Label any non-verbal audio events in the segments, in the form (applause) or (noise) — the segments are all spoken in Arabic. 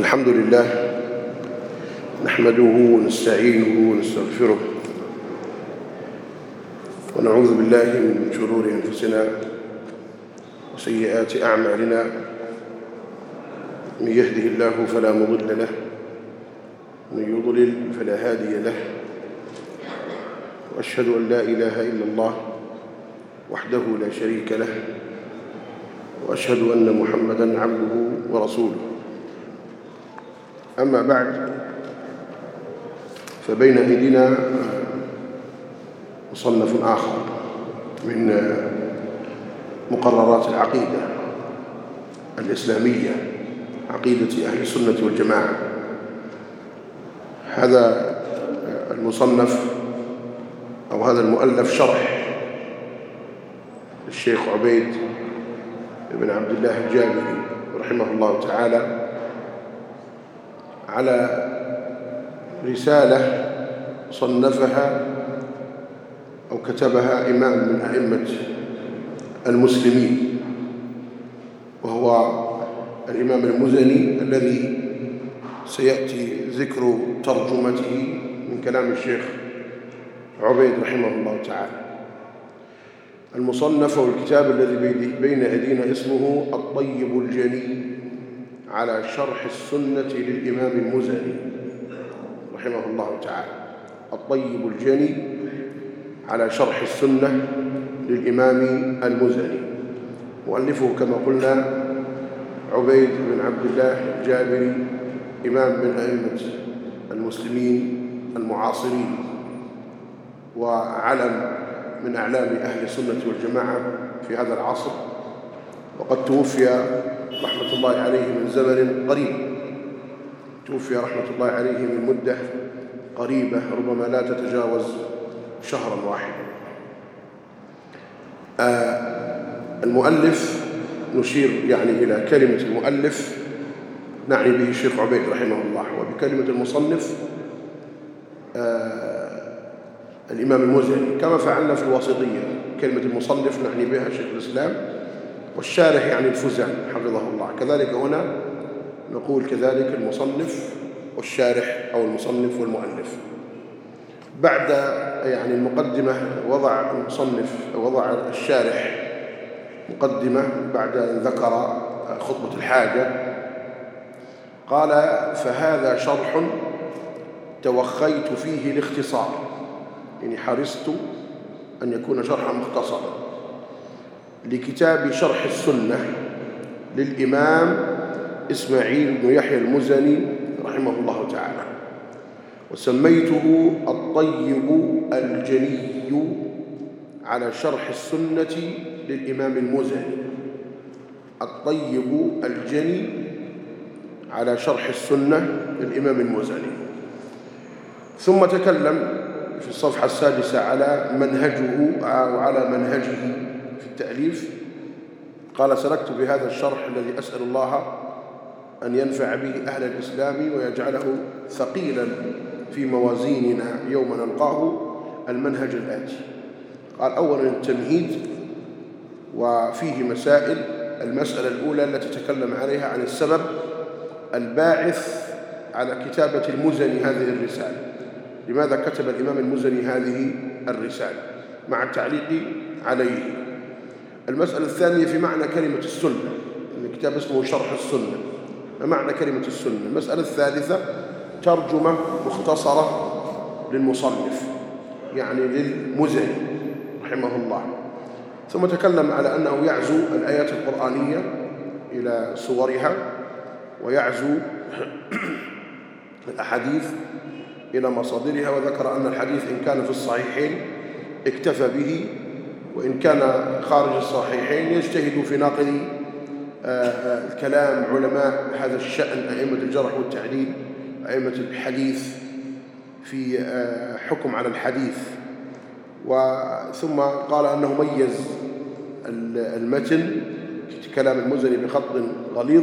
الحمد لله نحمده ونستعينه ونستغفره ونعوذ بالله من شرور أنفسنا وسيئات أعمالنا من يهده الله فلا مضل له ومن يضلل فلا هادي له وأشهد أن لا إله إلا الله وحده لا شريك له وأشهد أن محمدا عبده ورسوله أما بعد فبين أيدينا مصنف آخر من مقررات العقيدة الإسلامية عقيدة أهل السنة والجماعة. هذا المصنف أو هذا المؤلف شرح الشيخ عبيد بن عبد الله الجابري رحمه الله تعالى. على رسالة صنفها أو كتبها إمام من أئمة المسلمين وهو الإمام المزني الذي سيأتي ذكر ترجمته من كلام الشيخ عبيد رحمه الله تعالى. المصنف والكتاب الذي بين أيدينا اسمه الطيب الجلي على شرح السنة للإمام المزني رحمه الله تعالى. الطيب الجلي على شرح السنة للإمام المزني. مؤلفه كما قلنا عبيد بن عبد الله الجابري إمام من أئمة المسلمين المعاصرين وعلم من أعلام أهل السنة والجماعة في هذا العصر. وقد توفي رحمة الله عليه من زمن قريب. توفي رحمة الله عليه من مدة قريبة ربما لا تتجاوز شهرا واحدا. آه المؤلف نشير يعني إلى كلمة المؤلف نعني به الشيخ عبيد رحمه الله وبكلمة المصنف آه الإمام المزني كما فعلنا في الواسطية كلمة المصنف نعني بها شيخ الإسلام. والشارح يعني الفزان حفظه الله. كذلك هنا نقول كذلك المصنف والشارح أو المصنف والمؤلف. بعد يعني المقدمة وضع المصنف وضع الشارح مقدمة بعد أن ذكر خطبة الحاجة قال فهذا شرح توخيت فيه الاختصار يعني حرصت أن يكون شرحا مختصرا. لكتاب شرح السنة للإمام إسماعيل بن يحيى المزني رحمه الله تعالى. وسميته الطيب الجلي على شرح السنة للإمام المزني. الطيب الجلي على شرح السنة للإمام المزني. ثم تكلم في الصفحة السادسة على منهجه أو على منهجه. في التأليف قال سلكت بهذا الشرح الذي أسأل الله أن ينفع به أهل الإسلام ويجعله ثقيلا في موازيننا يوم نلقاه المنهج الآتي. قال أولا التمهيد وفيه مسائل المسألة الأولى التي تكلم عليها عن السبب الباعث على كتابة المزني هذه الرسالة. لماذا كتب الإمام المزني هذه الرسالة؟ مع التعليق عليه. المسألة الثانية في معنى كلمة السنة. الكتاب اسمه شرح السنة. ما معنى كلمة السنة؟ المسألة الثالثة ترجمة مختصرة للمصنف يعني للمزني رحمه الله. ثم تكلم على أنه يعزو الآيات القرآنية إلى صورها ويعزو (clears throat) الأحاديث إلى مصادرها وذكر أن الحديث إن كان في الصحيحين اكتفى به وإن كان خارج الصحيحين يجتهد في ناقل الكلام علماء هذا الشأن أئمة الجرح والتعديل أئمة الحديث في حكم على الحديث. وثم قال أنه ميز المتن كلام المزني بخط غليظ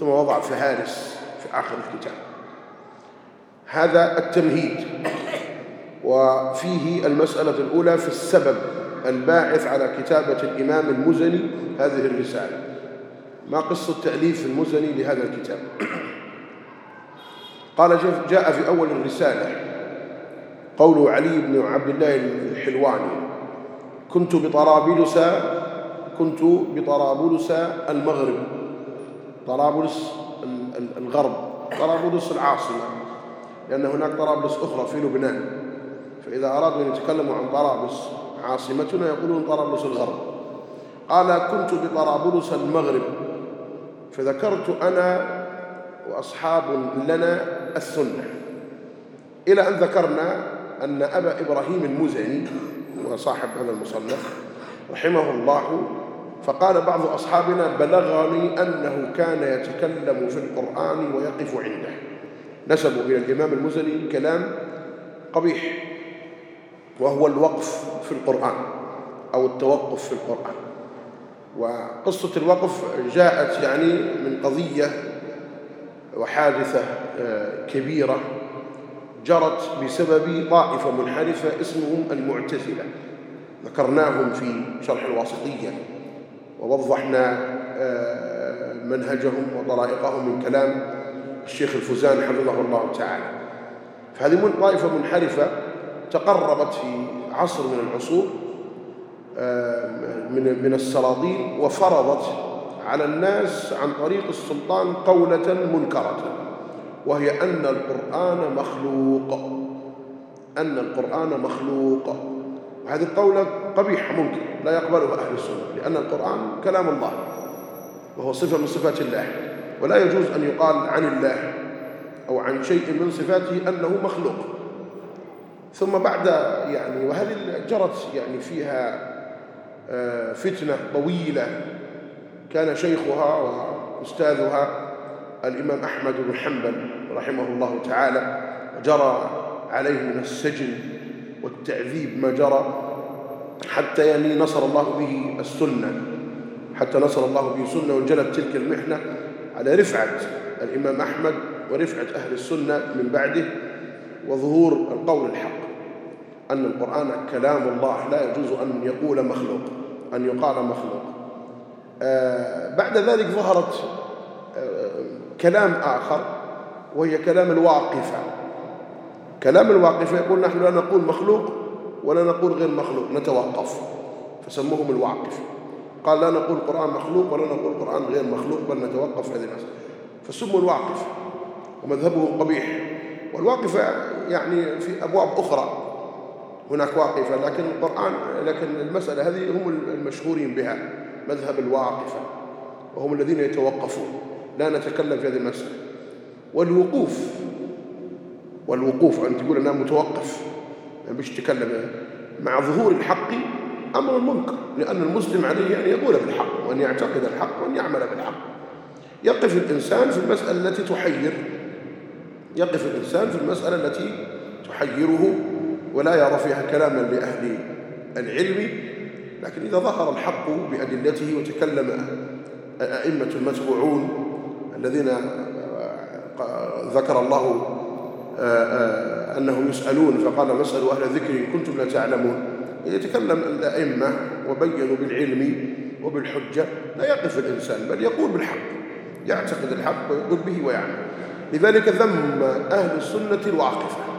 ثم وضع فهارس في آخر الكتاب. هذا التمهيد وفيه المسألة الأولى في السبب. الباعث على كتابة الإمام المزني هذه الرسالة. ما قصة تأليف المزني لهذا الكتاب؟ (coughs) قال جاء في أول الرسالة قول علي بن عبد الله الحلواني كنت بطرابلس كنت بطرابلس المغرب. طرابلس الغرب طرابلس العاصمة لأن هناك طرابلس أخرى في لبنان. فإذا أرادوا أن يتكلموا عن طرابلس عاصمتنا يقولون طرابلس الغرب قال كنت بطرابلس المغرب فذكرت أنا وأصحاب لنا السنة. إلى أن ذكرنا أن أبا إبراهيم المزني وصاحب هذا المصنف رحمه الله فقال بعض أصحابنا بلغني أنه كان يتكلم في القرآن ويقف عنده. نسبوا إلى الإمام المزني كلام قبيح. وهو الوقف في القرآن أو التوقف في القرآن. وقصة الوقف جاءت يعني من قضية وحادثة آه، كبيرة جرت بسبب طائفة منحرفة اسمهم المعتزلة. ذكرناهم في شرح الواسطية ووضحنا آه، منهجهم وطرائقهم من كلام الشيخ الفوزان حفظه الله تعالى. فهذه طائفة منحرفة تقربت في عصر من العصور آه، من من السلاطين وفرضت على الناس عن طريق السلطان قولة منكرة وهي أن القرآن مخلوق أن القرآن مخلوق. وهذه القولة قبيحة ممكن لا يقبلها أهل السنة لأن القرآن كلام الله وهو صفة من صفات الله ولا يجوز أن يقال عن الله أو عن شيء من صفاته أنه مخلوق. ثم بعد يعني وهذه جرت يعني فيها آه، فتنة طويلة كان شيخها وأستاذها الإمام أحمد بن حنبل رحمه الله تعالى جرى عليه من السجن والتعذيب ما جرى حتى يعني نصر الله به السنة حتى نصر الله به السنة وانجلت تلك المحنة على رفعة الإمام أحمد ورفعة أهل السنة من بعده وظهور القول الحق. أن القرآن كلام الله لا يجوز أن يقول مخلوق أن يقال مخلوق. آه بعد ذلك ظهرت آه كلام آخر وهي كلام الواقفة. كلام الواقفة يقول نحن لا نقول مخلوق ولا نقول غير مخلوق نتوقف. فسموهم الواقف. قال لا نقول القرآن مخلوق ولا نقول القرآن غير مخلوق بل نتوقف هذه المسألة. فسموا الواقف ومذهبهم قبيح. والواقفة يعني في أبواب أخرى. هناك واقفة لكن القرآن لكن المسألة هذه هم المشهورين بها مذهب الواقفة وهم الذين يتوقفون. لا نتكلم في هذه المسألة. والوقوف والوقوف أن تقول أنا متوقف يعني مش تكلم. مع ظهور الحق أمر منكر لأن المسلم عليه أن يقول بالحق وأن يعتقد الحق وأن يعمل بالحق. يقف الإنسان في المسألة التي تحير. يقف الإنسان في المسألة التي تحيره ولا يرى فيها كلاما لأهل العلم لكن إذا ظهر الحق بأدلته وتكلم أئمة المتبوعون الذين ذكر الله أنهم يسألون فقال فاسألوا أهل الذكر إن كنتم لا تعلمون. يتكلم الأئمة وبينوا بالعلم وبالحجة لا يقف الإنسان بل يقول بالحق يعتقد الحق ويقول به ويعمل. لذلك ذم أهل السنة الواقفة.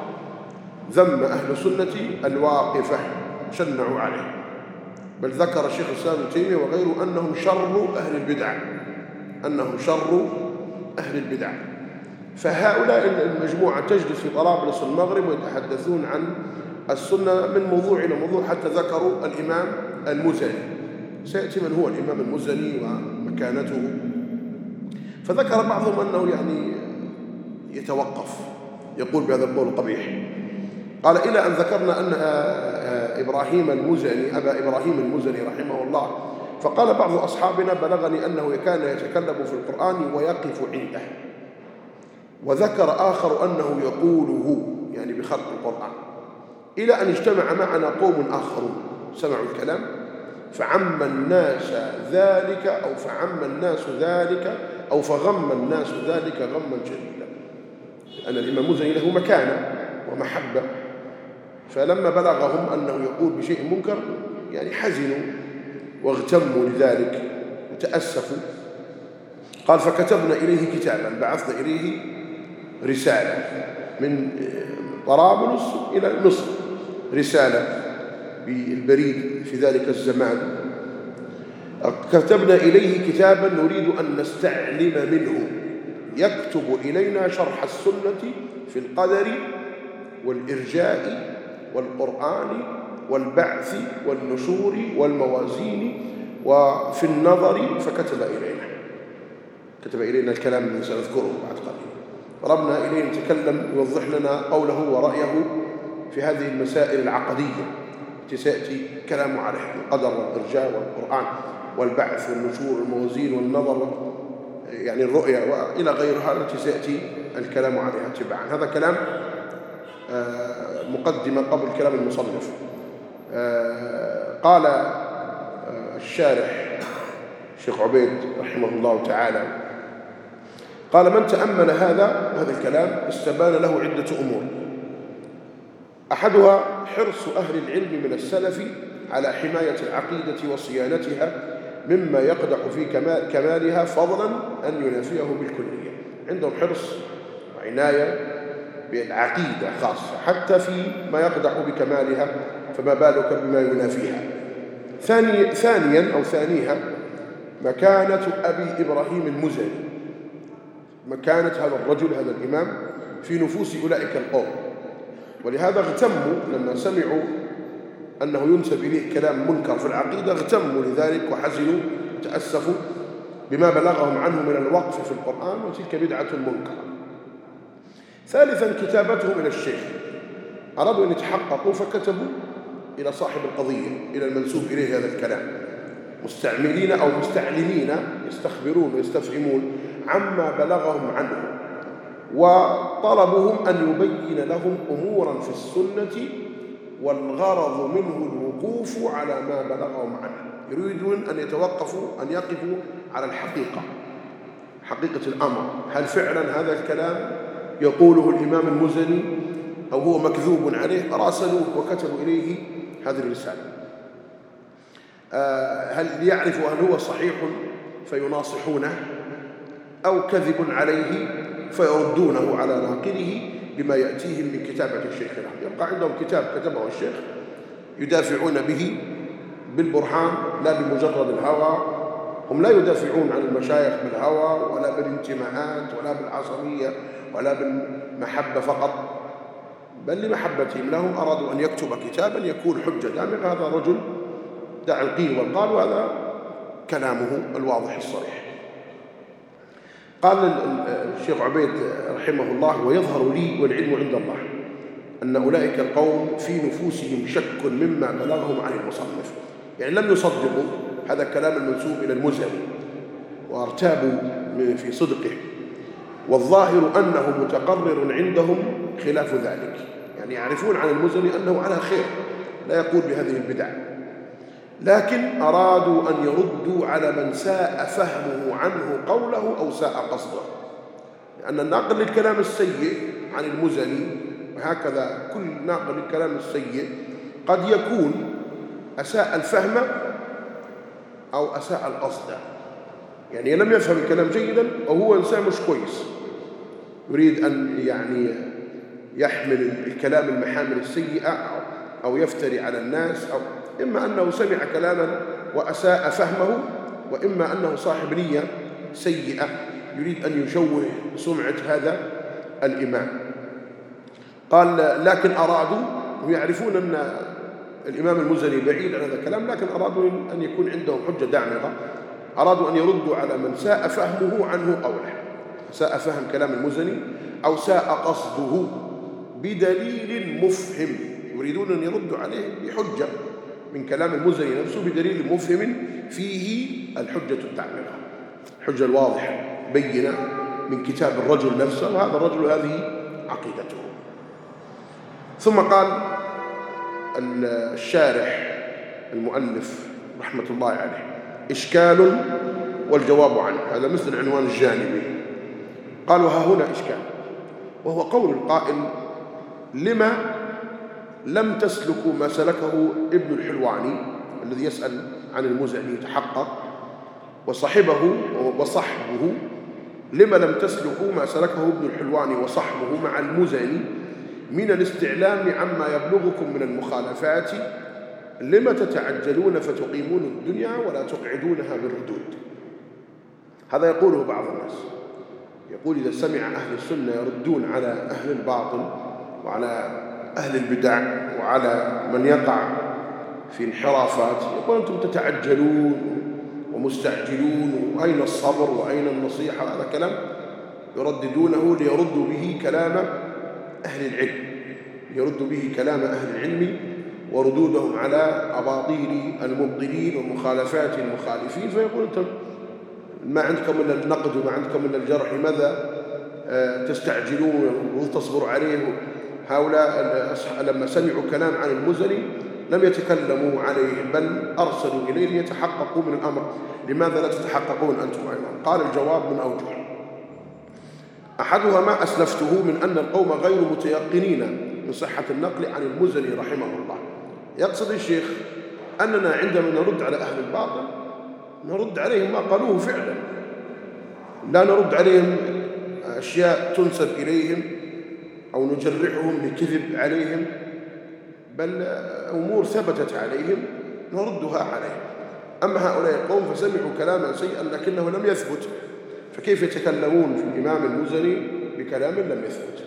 ذم أهل السنة الواقفة شنعوا عليه. بل ذكر الشيخ الإسلام ابن تيمية وغيره أنهم شر أهل البدع. أنهم شر أهل البدع. فهؤلاء المجموعة تجلس في طرابلس المغرب ويتحدثون عن السنة من موضوع إلى موضوع حتى ذكروا الإمام المزني. سيأتي من هو الإمام المزني ومكانته. فذكر بعضهم أنه يعني يتوقف يقول بهذا القول القبيح قال إلى أن ذكرنا أن إبراهيم المزني أبا إبراهيم المزني رحمه الله. فقال بعض أصحابنا بلغني أنه كان يتكلم في القرآن ويقف عنده. وذكر آخر أنه يقوله يعني بخلق القرآن. إلى أن اجتمع معنا قوم آخرون. سمعوا الكلام؟ فعم الناس ذلك أو فعم الناس ذلك أو فغم الناس ذلك غما شديدا أن الإمام مزني له مكانة ومحبة. فلما بلغهم أنه يقول بشيء منكر يعني حزنوا واغتموا لذلك وتأسفوا. قال فكتبنا إليه كتابا بعثنا إليه رسالة من طرابلس إلى مصر رسالة بالبريد في ذلك الزمان. كتبنا إليه كتابا نريد أن نستعلم منه. يكتب إلينا شرح السنة في القدر والإرجاء والقرآن والبعث والنشور والموازين وفي النظر فكتب إلينا. كتب إلينا الكلام الذي سنذكره بعد قليل. ربنا إليه نتكلم يوضح لنا قوله ورأيه في هذه المسائل العقدية. التي سيأتي كلامه عليها القدر والإرجاء والقرآن والبعث والنشور والموازين والنظر يعني الرؤية وإلى غيرها التي سيأتي الكلام عليها تبعا هذا كلام آه، مقدمة قبل كلام المصنف. آه، قال آه، الشارح الشيخ عبيد رحمه الله تعالى قال من تأمل هذا هذا الكلام استبان له عدة أمور. أحدها حرص أهل العلم من السلف على حماية العقيدة وصيانتها مما يقدح في كمالها فضلا أن ينافيه بالكلية. عندهم حرص وعناية بالعقيدة خاصة حتى في ما يقدح بكمالها فما بالك بما ينافيها. ثاني ثانيا أو ثانيها مكانة أبي إبراهيم المزني. مكانة هذا الرجل هذا الإمام في نفوس أولئك القوم. ولهذا اغتموا لما سمعوا أنه ينسب إليه كلام منكر. في العقيدة اغتموا لذلك وحزنوا وتأسفوا بما بلغهم عنه من الوقف في القرآن وتلك بدعة منكرة. ثالثا كتابتهم إلى الشيخ. أرادوا أن يتحققوا فكتبوا إلى صاحب القضية إلى المنسوب إليه هذا الكلام. مستعملين أو مستعلمين يستخبرون ويستفهمون عما بلغهم عنه وطلبهم أن يبين لهم أمورا في السنة والغرض منه الوقوف على ما بلغهم عنه. يريدون أن يتوقفوا أن يقفوا على الحقيقة حقيقة الأمر. هل فعلا هذا الكلام؟ يقوله الإمام المزني أو هو مكذوب عليه راسلوه وكتبوا إليه هذه الرسالة. آه، هل يعرف هل هو صحيح فيناصحونه؟ أو كذب عليه فيردونه على ناقله بما يأتيهم من كتابة الشيخ له يبقى عندهم كتاب كتبه الشيخ يدافعون به بالبرهان لا بمجرد الهوى. هم لا يدافعون عن المشايخ بالهوى ولا بالانتماءات ولا بالعصبية ولا بالمحبة فقط بل لمحبتهم. لهم أرادوا أن يكتب كتابا يكون حجة دامغة. هذا رجل دع القيل والقال وهذا كلامه الواضح الصريح. قال الشيخ عبيد رحمه الله ويظهر لي والعلم عند الله أن أولئك القوم في نفوسهم شك مما بلغهم عن المصنف. يعني لم يصدقوا هذا الكلام المنسوب إلى المزني وارتابوا في صدقه. والظاهر أنه متقرر عندهم خلاف ذلك. يعني يعرفون عن المزني أنه على خير لا يقول بهذه البدع. لكن أرادوا أن يردوا على من ساء فهمه عنه قوله أو ساء قصده. لأن الناقل للكلام السيء عن المزني وهكذا كل ناقل للكلام السيء قد يكون أساء الفهم أو أساء القصد. يعني لم يفهم الكلام جيدا وهو إنسان مش كويس. يريد أن يعني يحمل الكلام المحامل السيئة أو يفتري على الناس أو إما أنه سمع كلاما وأساء فهمه وإما أنه صاحب نية سيئة يريد أن يشوه سمعة هذا الإمام. قال لكن أرادوا ويعرفون أن الإمام المزني بعيد عن هذا الكلام لكن أرادوا أن يكون عندهم حجة دامغة أرادوا أن يردوا على من ساء فهمه عنه قوله ساء فهم كلام المزني أو ساء قصده بدليل مفهم. يريدون أن يردوا عليه بحجة من كلام المزني نفسه بدليل مفهم فيه الحجة التعميرة الحجة الواضحة بينة من كتاب الرجل نفسه وهذا الرجل هذه عقيدته. ثم قال الشارح المؤلف رحمة الله عليه إشكال والجواب عنه. هذا مثل العنوان الجانبي. قال وها هنا إشكال. وهو قول القائل لما لم تسلكوا ما سلكه ابن الحلواني الذي يسأل عن المزعم يتحقق وصحبه وصحبه لما لم تسلكوا ما سلكه ابن الحلواني وصحبه مع المزني من الاستعلام عما يبلغكم من المخالفات لما تتعجلون فتقيمون الدنيا ولا تقعدونها بالردود. هذا يقوله بعض الناس. يقول إذا سمع أهل السنة يردون على أهل الباطل وعلى أهل البدع وعلى من يقع في انحرافات يقول أنتم تتعجلون ومستعجلون وأين الصبر وأين النصيحة؟ هذا كلام يرددونه ليردوا به كلام أهل العلم يردوا به كلام أهل العلم وردودهم على أباطيل المبطلين ومخالفات المخالفين فيقول أنتم ما عندكم إلا النقد وما عندكم إلا الجرح لماذا آه، تستعجلون وتصبروا عليه؟ هؤلاء لما سمعوا كلام عن المزني لم يتكلموا عليه بل أرسلوا إليه ليتحققوا من الأمر. لماذا لا تتحققون أنتم أيضا؟ قال الجواب من أوجه أحدها ما أسلفته من أن القوم غير متيقنين من صحة النقل عن المزني رحمه الله. يقصد الشيخ أننا عندما نرد على أهل الباطل نرد عليهم ما قالوه فعلا. لا نرد عليهم أشياء تنسب إليهم أو نجرحهم لكذب عليهم بل أمور ثبتت عليهم نردها عليهم. أما هؤلاء القوم فسمعوا كلاما سيئا لكنه لم يثبت. فكيف يتكلمون في الإمام المزني بكلام لم يثبت؟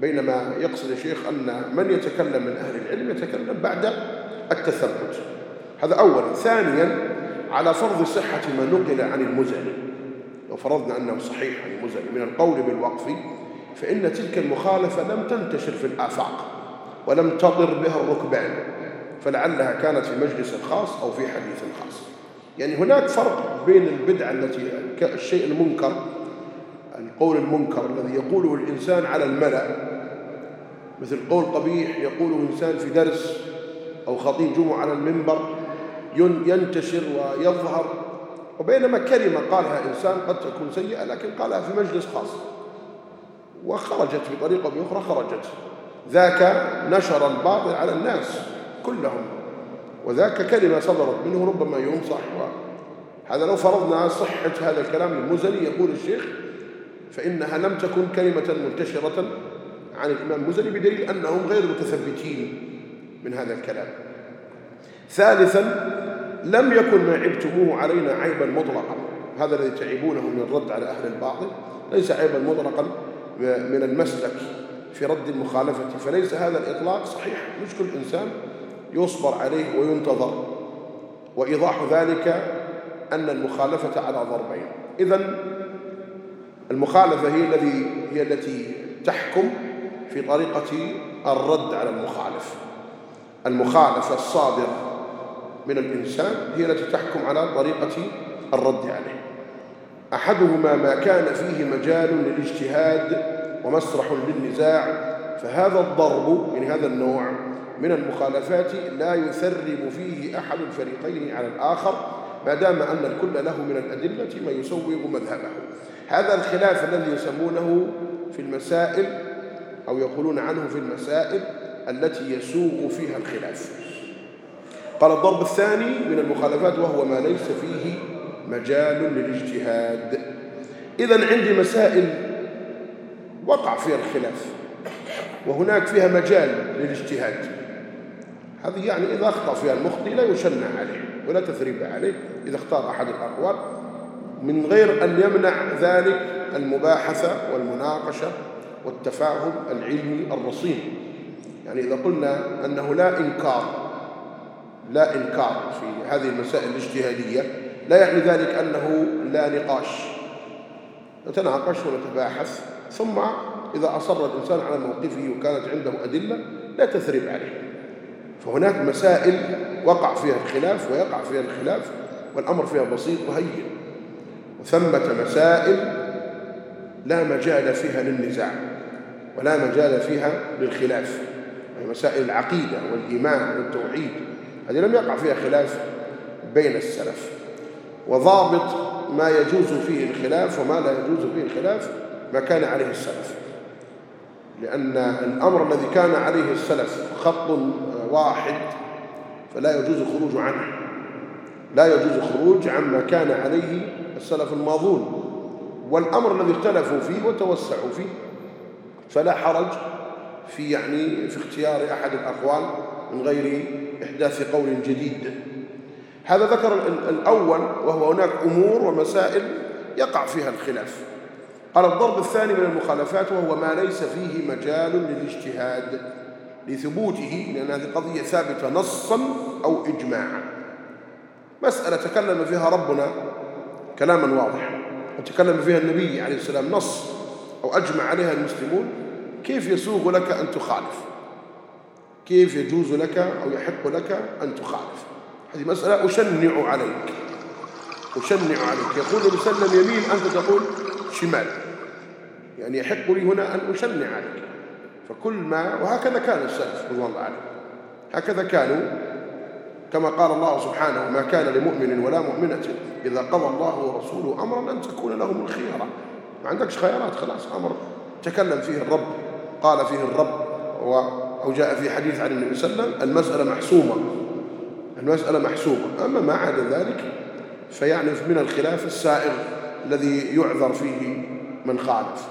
بينما يقصد الشيخ أن من يتكلم من أهل العلم يتكلم بعد التثبت. هذا أولا. ثانيا على فرض صحة ما نقل عن المزني لو فرضنا أنه صحيح عن المزني من القول بالوقف فإن تلك المخالفة لم تنتشر في الآفاق ولم تضر بها الركبان فلعلها كانت في مجلس خاص أو في حديث خاص. يعني هناك فرق بين البدعة التي الشيء المنكر القول المنكر الذي يقوله الإنسان على الملأ مثل قول قبيح يقوله إنسان في درس أو خطيب جمعة على المنبر ينتشر ويظهر. وبينما كلمة قالها إنسان قد تكون سيئة لكن قالها في مجلس خاص. وخرجت بطريقة أخرى خرجت. ذاك نشر الباطل على الناس كلهم. وذاك كلمة صدرت منه ربما ينصح. هذا لو فرضنا صحة هذا الكلام المزني يقول الشيخ فإنها لم تكن كلمة منتشرة عن الإمام المزني بدليل أنهم غير متثبتين من هذا الكلام. ثالثا لم يكن ما عبتموه علينا عيبا مطلقا. هذا الذي تعيبونه من الرد على أهل الباطل. ليس عيبا مطلقا من المسلك في رد المخالفة. فليس هذا الإطلاق صحيح. مش كل إنسان يصبر عليه وينتظر. وإيضاح ذلك أن المخالفة على ضربين. إذا المخالفة هي الذي هي التي تحكم في طريقة الرد على المخالف. المخالفة الصادرة. من الإنسان هي التي تحكم على طريقة الرد عليه. أحدهما ما كان فيه مجال للاجتهاد ومسرح للنزاع فهذا الضرب من هذا النوع من المخالفات لا يثرب فيه أحد الفريقين على الآخر ما دام أن الكل له من الأدلة ما يسوغ مذهبه. هذا الخلاف الذي يسمونه في المسائل أو يقولون عنه في المسائل التي يسوغ فيها الخلاف. قال الضرب الثاني من المخالفات وهو ما ليس فيه مجال للاجتهاد. إذا عندي مسائل وقع فيها الخلاف وهناك فيها مجال للاجتهاد. هذه يعني إذا أخطأ فيها المخطئ لا يشنع عليه ولا تثريب عليه إذا اختار أحد الأقوال من غير أن يمنع ذلك المباحثة والمناقشة والتفاهم العلمي الرصين. يعني إذا قلنا أنه لا إنكار لا إنكار في هذه المسائل الاجتهادية. لا يعني ذلك أنه لا نقاش. نتناقش ونتباحث. ثم إذا أصر الإنسان على موقفه وكانت عنده أدلة لا تثريب عليه. فهناك مسائل وقع فيها الخلاف ويقع فيها الخلاف والأمر فيها بسيط وهين. وثمة مسائل لا مجال فيها للنزاع ولا مجال فيها للخلاف. مسائل العقيدة والإيمان والتوحيد هذه لم يقع فيها خلاف بين السلف. وضابط ما يجوز فيه الخلاف وما لا يجوز فيه الخلاف ما كان عليه السلف. لأن الأمر الذي كان عليه السلف خط واحد فلا يجوز الخروج عنه. لا يجوز الخروج عما كان عليه السلف الماضون. والأمر الذي اختلفوا فيه وتوسعوا فيه. فلا حرج في يعني في اختيار أحد الأقوال من غير إحداث قول جديد. هذا ذكر الأول وهو هناك أمور ومسائل يقع فيها الخلاف. قال الضرب الثاني من المخالفات وهو ما ليس فيه مجال للاجتهاد لثبوته لأن هذه قضية ثابتة نصا أو إجماعا. مسألة تكلم فيها ربنا كلاما واضحا وتكلم فيها النبي عليه السلام نص أو أجمع عليها المسلمون. كيف يسوغ لك أن تخالف؟ كيف يجوز لك أو يحق لك أن تخالف. هذه مسألة أشنع عليك. أشنع عليك. يقول النبي صلى الله عليه وسلم يمين أنت تقول شمال. يعني يحق لي هنا أن أشنع عليك. فكل ما وهكذا كان السلف رضوان الله عليه هكذا كانوا كما قال الله سبحانه ما كان لمؤمن ولا مؤمنة إذا قضى الله ورسوله أمرا أن تكون لهم الخيارة. ما عندكش خيارات خلاص أمر. تكلم فيه الرب قال فيه الرب أو جاء في حديث عن النبي صلى الله عليه وسلم المسألة محسومة. المسألة محسومة. أما ما عدا ذلك فيعني من الخلاف السائغ الذي يعذر فيه من خالف.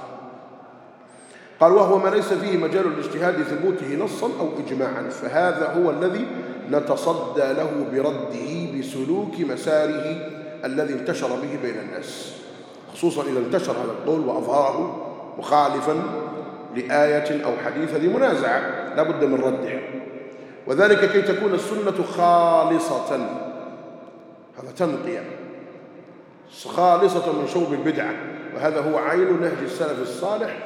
قال وهو ما ليس فيه مجال الاجتهاد ثبوته نصا أو إجماعا فهذا هو الذي نتصدى له برده بسلوك مساره الذي انتشر به بين الناس خصوصا إذا انتشر هذا القول وأظهره مخالفا لآية أو حديث ذي منازعة لا بد من رده وذلك كي تكون السنة خالصة. هذا تنقية. خالصة من شوب البدعة. وهذا هو عين نهج السلف الصالح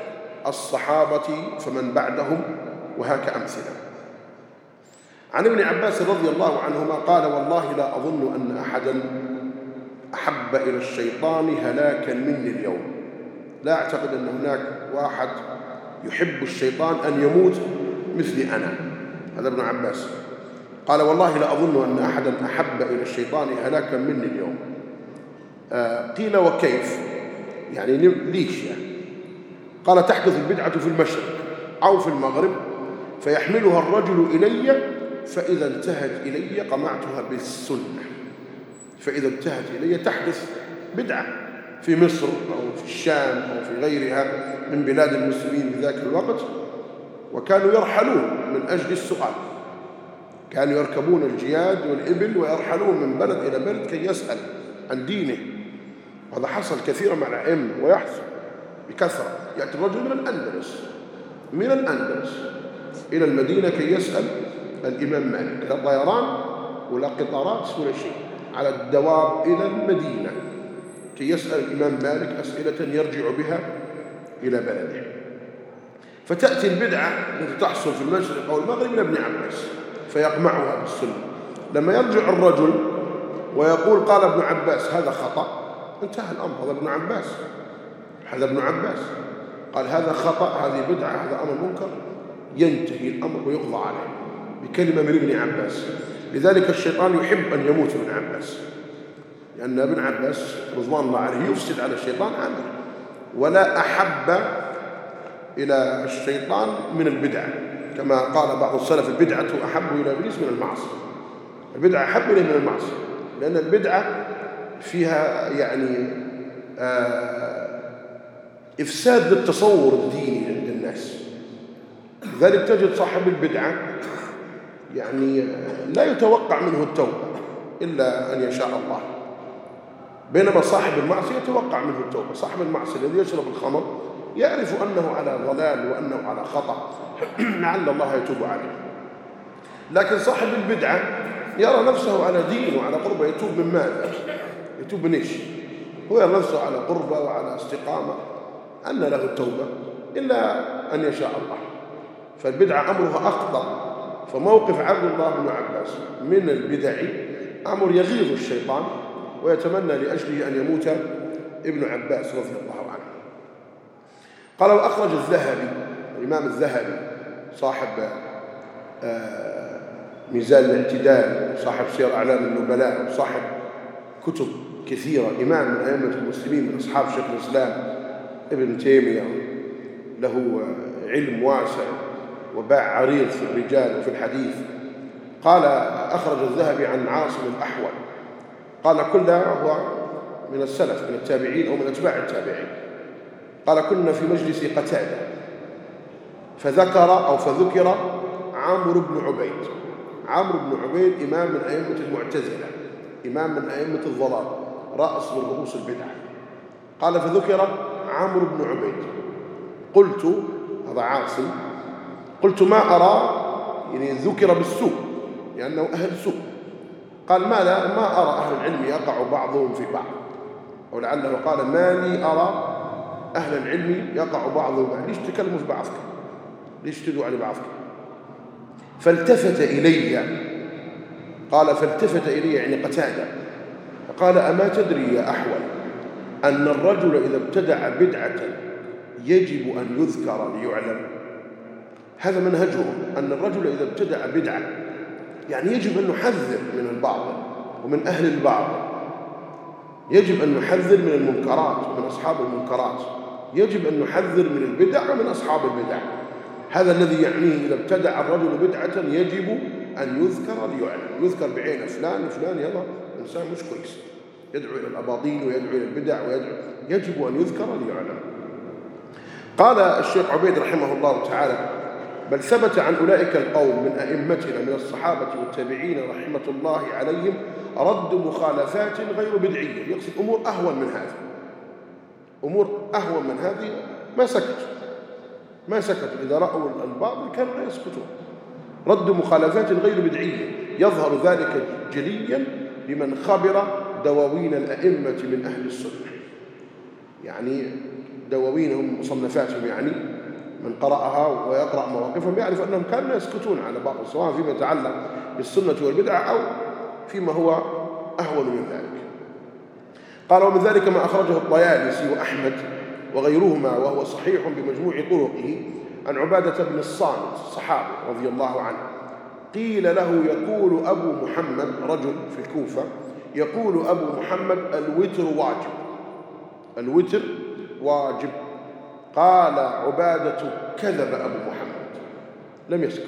الصحابة فمن بعدهم وهاك أمثلة. عن ابن عباس رضي الله عنهما قال والله لا أظن أن أحدا أحب إلى الشيطان هلاكا مني اليوم. لا أعتقد أن هناك واحد يحب الشيطان أن يموت مثلي أنا. هذا ابن عباس. قال والله لا أظن أن أحدا أحب إلى الشيطان هلاكا مني اليوم. آه قيل وكيف؟ يعني ليش يعني؟ قال تحدث البدعة في المشرق أو في المغرب فيحملها الرجل إلي فإذا انتهت إلي قمعتها بالسنة. فإذا انتهت إلي تحدث بدعة. في مصر أو في الشام أو في غيرها من بلاد المسلمين في ذاك الوقت وكانوا يرحلون من أجل السؤال. كانوا يركبون الجياد والإبل ويرحلون من بلد إلى بلد كي يسأل عن دينه. وهذا حصل كثيرا مع الأئمة ويحصل بكثرة. يأتي الرجل من الأندلس من الأندلس إلى المدينة كي يسأل الإمام مالك. لا طيران ولا قطارات ولا شيء على الدواب إلى المدينة. كي يسأل الإمام مالك أسئلة يرجع بها إلى بلده فتأتي البدعة التي تحصل في المشرق أو المغرب إلى ابن عباس فيقمعها بالسنة. لما يرجع الرجل ويقول قال ابن عباس هذا خطأ؟ انتهى الأمر هذا ابن عباس هذا ابن عباس. قال هذا خطأ هذه بدعة هذا أمر منكر. ينتهي الأمر ويقضى عليه بكلمة من ابن عباس. لذلك الشيطان يحب أن يموت ابن عباس. لأن ابن عباس رضوان الله عليه يفسد على الشيطان عمل. ولا أحب إلى الشيطان من البدع. كما قال بعض السلف البدعة أحب إلى إبليس من المعصية. البدعة أحب إليه من المعصية. لأن البدعة فيها يعني آه إفساد للتصور الديني عند الناس. لذلك تجد صاحب البدعة يعني لا يتوقع منه التوبة إلا أن يشاء الله. بينما صاحب المعصية يتوقع منه التوبة. صاحب المعصية الذي يشرب الخمر يعرف أنه على ضلال وأنه على خطأ. (clears throat) لعل الله يتوب عليه. لكن صاحب البدعة يرى نفسه على دين وعلى قربة. يتوب من ماذا؟ يتوب من إيش؟ هو يرى نفسه على قربة وعلى استقامة. أن له التوبة إلا أن يشاء الله. فالبدعة أمرها أخطر فموقف عبد الله بن عباس من البدع أمر يغيظ الشيطان. ويتمنى لأجله أن يموت ابن عباس رضي الله عنه. قال وأخرج الذهبي الإمام الذهبي صاحب آه، ميزان الاعتدال صاحب سير أعلام النبلاء وصاحب كتب كثيرة إمام من أئمة المسلمين من أصحاب شيخ الإسلام ابن تيمية له علم واسع وباع عريض في الرجال وفي الحديث. قال أخرج الذهبي عن عاصم الأحول. قال كل هو من السلف من التابعين أو من أتباع التابعين. قال كنا في مجلس قتادة فذكر أو فذكر عمرو بن عبيد. عمرو بن عبيد إمام من أئمة المعتزلة إمام من أئمة الضلال رأس من رؤوس البدع. قال فذكر عمرو بن عبيد. قلت هذا عاصم قلت ما أرى يعني ذكر بالسوء لأنه أهل سوء. قال ما لا ما أرى أهل العلم يقع بعضهم في بعض. ولعله قال ما لي أرى أهل العلم يقع بعضهم بعض. ليش تكلموا في بعضكم ليش تدعوا على بعضكم فالتفت إلي قال فالتفت إلي يعني قتادة. فقال أما تدري يا أحول أن الرجل إذا ابتدع بدعة يجب أن يذكر ليعلم؟ هذا منهجهم أن الرجل إذا ابتدع بدعة يعني يجب أن نحذر من البعض ومن أهل البعض. يجب أن نحذر من المنكرات ومن أصحاب المنكرات. يجب أن نحذر من البدع ومن أصحاب البدع. هذا الذي يعنيه إذا ابتدع الرجل بدعة يجب أن يذكر ليعلم. يذكر بعين فلان فلان يلا إنسان مش كويس. يدعو إلى الأباطيل ويدعو إلى البدع ويدعو يجب أن يذكر ليعلم. قال الشيخ عبيد رحمه الله تعالى بل ثبت عن أولئك القوم من أئمتنا من الصحابة والتابعين رحمة الله عليهم رد مخالفات غير بدعية. يقصد أمور أهون من هذه. أمور أهون من هذه ما سكتوا. ما سكتوا. إذا رأوا الباطل كانوا لا يسكتون. رد مخالفات غير بدعية. يظهر ذلك جليا لمن خبر دواوين الأئمة من أهل السنة. يعني دواوينهم مصنفاتهم يعني من قرأها ويقرأ مواقفهم يعرف أنهم كانوا يسكتون على بعض سواء فيما يتعلق بالسنة والبدعة أو فيما هو أهون من ذلك. قال ومن ذلك ما أخرجه الطيالسي وأحمد وغيرهما وهو صحيح بمجموع طرقه عن عبادة بن الصامت الصحابي رضي الله عنه. قيل له يقول أبو محمد رجل في الكوفة يقول أبو محمد الوتر واجب. الوتر واجب. قال عبادة كذب أبو محمد. لم يسكت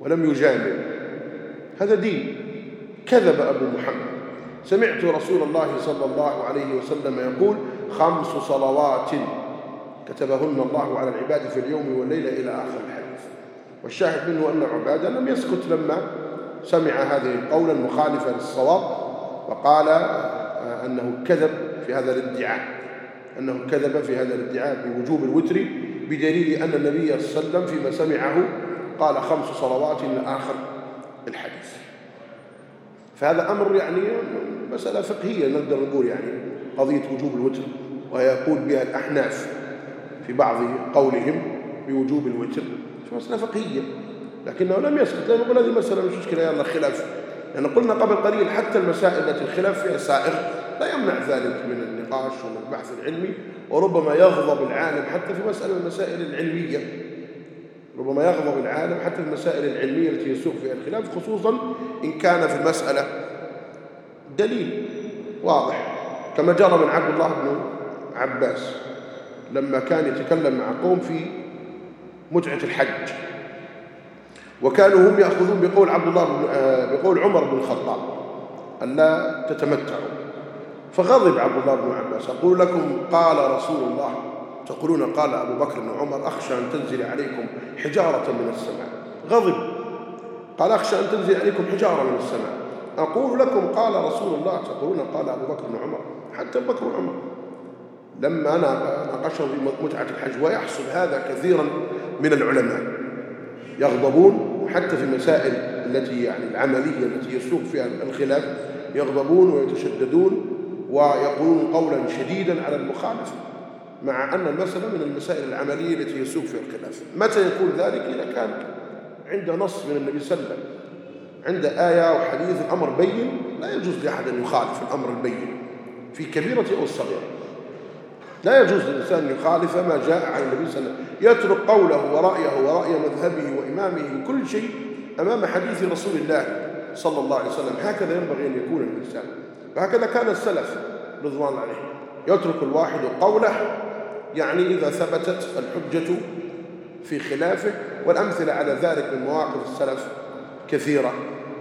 ولم يجامل. هذا دين. كذب أبو محمد. سمعت رسول الله صلى الله عليه وسلم يقول خمس صلوات كتبهن الله على العباد في اليوم والليلة إلى آخر الحديث. والشاهد منه أن عبادة لم يسكت لما سمع هذه القول المخالفة للصواب وقال أنه كذب في هذا الادعاء. أنه كذب في هذا الادعاء بوجوب الوتر بدليل أن النبي صلى الله عليه وسلم فيما سمعه قال خمس صلوات إلى آخر الحديث. فهذا أمر يعني مسألة فقهية نقدر نقول يعني قضية وجوب الوتر وهي يقول بها الأحناف في بعض قولهم بوجوب الوتر. مسألة فقهية لكنه لم يسكت لأنه يقول هذه مسألة مش مشكلة يلا خلاف. لأن قلنا قبل قليل حتى المسائل التي الخلاف فيها سائغ لا يمنع ذلك من النقاش ومن البحث العلمي وربما يغضب العالم حتى في مسألة المسائل العلمية. ربما يغضب العالم حتى في المسائل العلمية التي يسوق فيها الخلاف خصوصا إن كان في المسألة دليل واضح. كما جرى من عبد الله بن عباس لما كان يتكلم مع قوم في متعة الحج. وكانوا هم يأخذون بقول عبد الله بن آه، بقول عمر بن الخطاب أن لا تتمتعوا. فغضب عبد الله بن عباس. أقول لكم قال رسول الله. تقولون قال أبو بكر بن عمر أخشى أن تنزل عليكم حجارة من السماء. غضب. قال أخشى أن تنزل عليكم حجارة من السماء. أقول لكم قال رسول الله. تقولون قال أبو بكر بن عمر. حتى أبو بكر عمر. لما أنا ناقشهم في متعة الحج ويحصل هذا كثيرا من العلماء. يغضبون حتى في المسائل التي يعني العملية التي يسوق فيها الخلاف يغضبون ويتشددون. ويقولون قولا شديدا على المخالف مع أن المسألة من المسائل العملية التي يسوق فيها الخلاف. متى يكون ذلك؟ إذا كان عند نص من النبي صلى الله عليه وسلم عند آية وحديث الأمر بين لا يجوز لأحد أن يخالف الأمر البين في كبيرة أو الصغيرة. لا يجوز للإنسان أن يخالف ما جاء عن النبي صلى الله عليه وسلم. يترك قوله ورأيه ورأي مذهبه وإمامه وكل شيء أمام حديث رسول الله صلى الله عليه وسلم. هكذا ينبغي أن يكون الإنسان. وهكذا كان السلف رضوان عليهم يترك الواحد قوله يعني إذا ثبتت الحجة في خلافه والأمثلة على ذلك من مواقف السلف كثيرة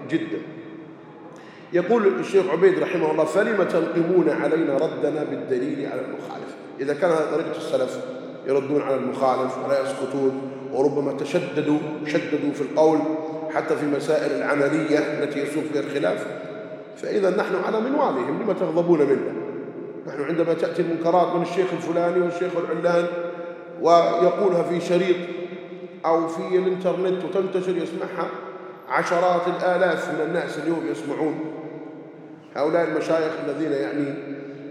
جدا. يقول الشيخ عبيد رحمه الله فلم تنقمون علينا ردنا بالدليل على المخالف؟ إذا كان هذا طريقة السلف يردون على المخالف ولا يسكتون وربما تشددوا شددوا في القول حتى في مسائل العملية التي يسوق فيها الخلاف. فإذا نحن على منوالهم لما تغضبون منا نحن عندما تأتي المنكرات من الشيخ الفلاني والشيخ العلان ويقولها في شريط أو في الإنترنت وتنتشر يسمعها عشرات الآلاف من الناس اليوم يسمعون. هؤلاء المشايخ الذين يعني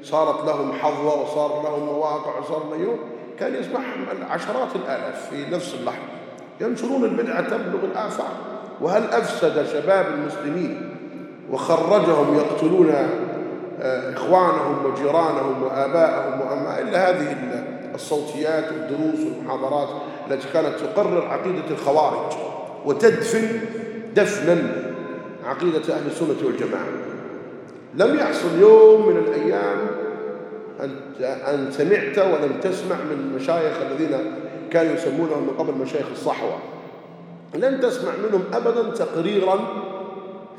صارت لهم حظوة وصار لهم مواقع وصار لهم كان يسمعهم عشرات الآلاف في نفس اللحظة. ينشرون البدعة تبلغ الآفاق وهل أفسد شباب المسلمين وخرجهم يقتلون آه، إخوانهم وجيرانهم وآبائهم وأما إلا هذه الصوتيات والدروس والمحاضرات التي كانت تقرر عقيدة الخوارج وتدفن دفنا عقيدة أهل السنة والجماعة. لم يحصل يوم من الأيام أن سمعت ولم تسمع من المشايخ الذين كانوا يسمونهم من قبل مشايخ الصحوة. لن تسمع منهم أبدا تقريرا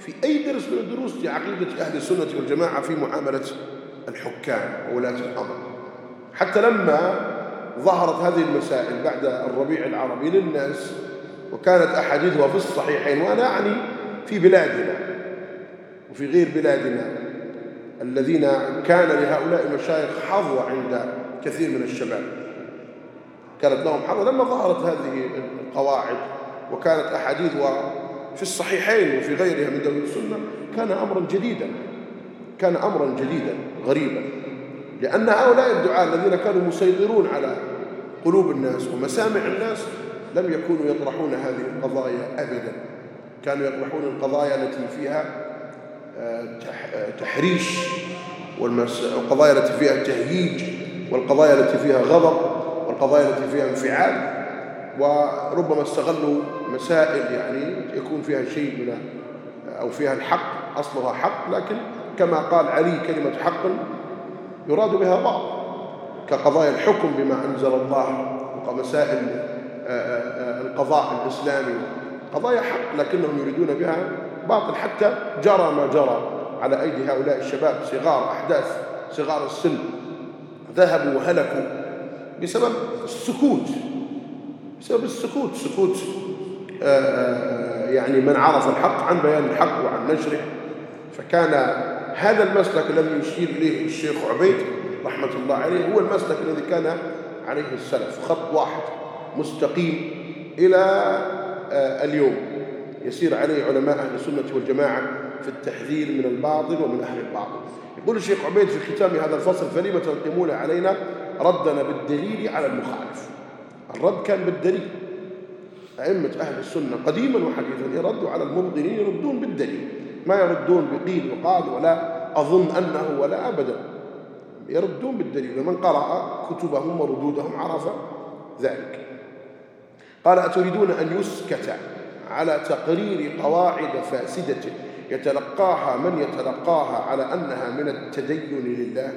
في أي درس من الدروس لعقيدة أهل السنة والجماعة في معاملة الحكام وولاة الأمر. حتى لما ظهرت هذه المسائل بعد الربيع العربي للناس وكانت أحاديثها في الصحيحين وأنا أعني في بلادنا وفي غير بلادنا الذين كان لهؤلاء المشايخ حظوة عند كثير من الشباب. كانت لهم حظوة. لما ظهرت هذه القواعد وكانت أحاديثها في الصحيحين وفي غيرها من دولة السنة كان أمرا جديدا كان أمرا جديدا غريبا لأن هؤلاء الدعاء الذين كانوا مسيطرون على قلوب الناس ومسامع الناس لم يكونوا يطرحون هذه القضايا أبدا. كانوا يطرحون القضايا التي فيها آه، تحريش والقضايا التي فيها تهييج والقضايا التي فيها غضب والقضايا التي فيها انفعال وربما استغلوا مسائل يعني يكون فيها شيء من أو فيها الحق أصلها حق لكن كما قال علي كلمة حق يراد بها بعض كقضايا الحكم بما أنزل الله وكمسائل آه، آه، آه، القضاء الإسلامي قضايا حق لكنهم يريدون بها باطل حتى جرى ما جرى على أيدي هؤلاء الشباب صغار أحداث صغار السن ذهبوا وهلكوا بسبب السكوت بسبب السكوت سكوت يعني من عرف الحق عن بيان الحق وعن نشره فكان هذا المسلك الذي يشير إليه الشيخ عبيد رحمة الله عليه هو المسلك الذي كان عليه السلف خط واحد مستقيم إلى آه، اليوم. يسير عليه علماء أهل السنة والجماعة في التحذير من الباطل ومن أهل الباطل. يقول الشيخ عبيد في ختام هذا الفصل فلما تنقمون علينا ردنا بالدليل على المخالف. الرد كان بالدليل. أئمة أهل السنة قديما وحديثا يردوا على المبطلين يردون بالدليل ما يردون بقيل وقال ولا أظن أنه ولا أبدا. يردون بالدليل ومن قرأ كتبهم وردودهم عرف ذلك. قال أتريدون أن يسكت على تقرير قواعد فاسدة يتلقاها من يتلقاها على أنها من التدين لله؟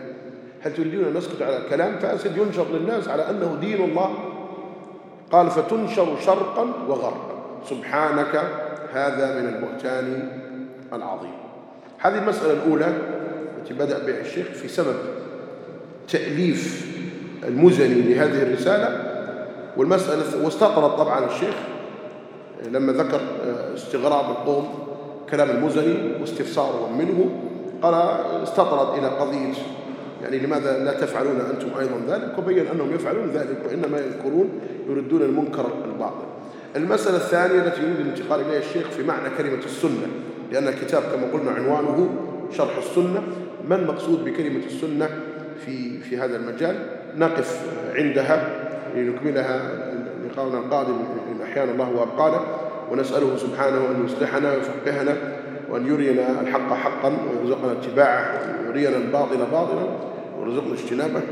هل تريدون أن نسكت على كلام فاسد ينشر للناس على أنه دين الله؟ قال فتنشر شرقا وغربا. سبحانك هذا من البهتان العظيم. هذه المسألة الأولى التي بدأ بها الشيخ في سبب تأليف المزني لهذه الرسالة. والمسألة واستطرد طبعا الشيخ لما ذكر استغراب القوم كلام المزني واستفسارهم منه قال استطرد إلى قضية يعني لماذا لا تفعلون أنتم أيضا ذلك؟ وبين أنهم يفعلون ذلك وإنما يذكرون يردون المنكر الباطل. المسألة الثانية التي يريد الانتقال إليها الشيخ في معنى كلمة السنة لأن الكتاب كما قلنا عنوانه شرح السنة. ما المقصود بكلمة السنة في في هذا المجال؟ نقف عندها لنكملها لقاؤنا القادم إن أحيانا الله وأبقانا. ونسأله سبحانه أن يصلحنا ويفقهنا وأن يرينا الحق حقا ويرزقنا اتباعه وأن يرينا الباطل باطلا. ويرزقنا اجتنابه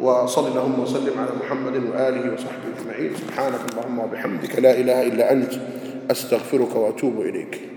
وصل اللهم وسلم على محمد وآله وصحبه أجمعين. سبحانك اللهم وبحمدك لا إله إلا أنت أستغفرك وأتوب إليك.